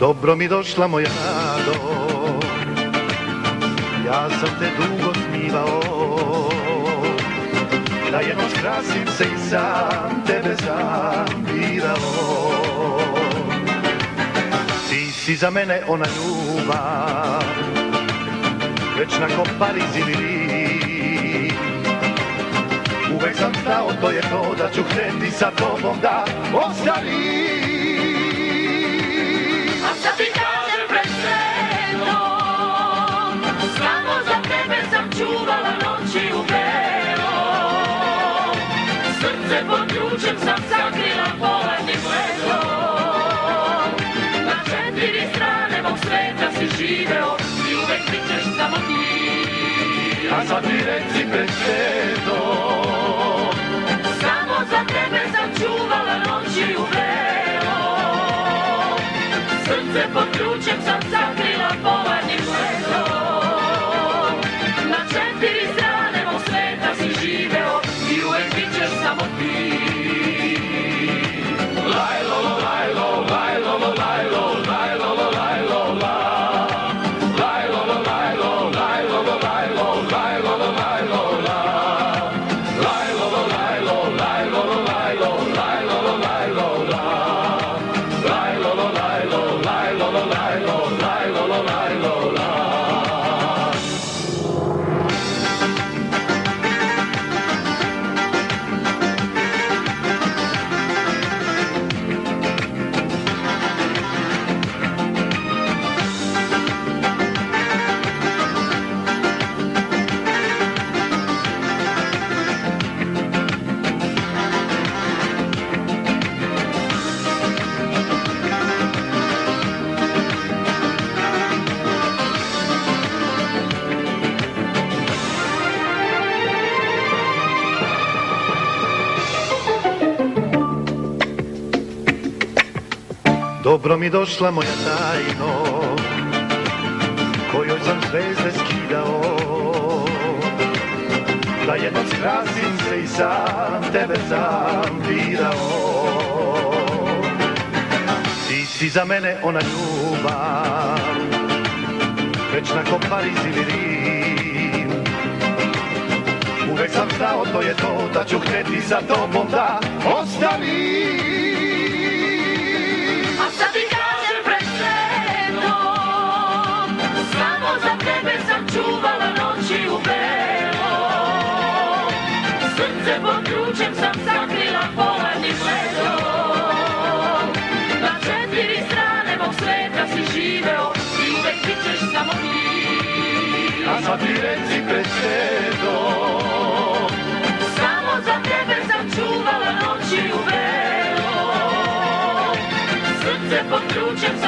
Dobro mi došla moja rado Ja sam te dugo smivao. Da jednom skrasim se i sam tebe zambirao Ti si za mene ona ljubav Večna ko Pariz ili Uvek sam znao to je to da ću hteti sa tobom da ostavim Srce pod ključem sam sakrila poletnim letom Na četiri strane mog sveta si živeo Dobro mi došla moja tajno Kojoj sam zvezde skidao. Da jednom skrasim se i sam tebe zambirao Ti si za mene ona ljubav Večna ko Pariz ili Uvek sam znao to je to da ću hteti za tobom da ostavim pa mi reci Samo za tebe sam čuvala noći u velo Srce pod ključem